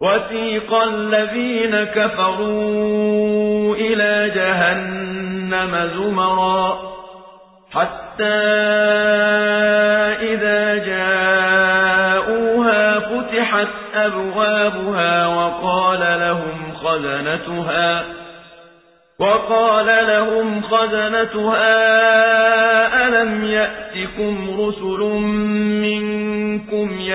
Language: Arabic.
وثيق الذين كفروا إلى جهنم زمرا حتى إذا جاءوها فتحت أبوابها وقال لهم خزنتها وقال لهم خزنتها ألم يأتكم رسل منكم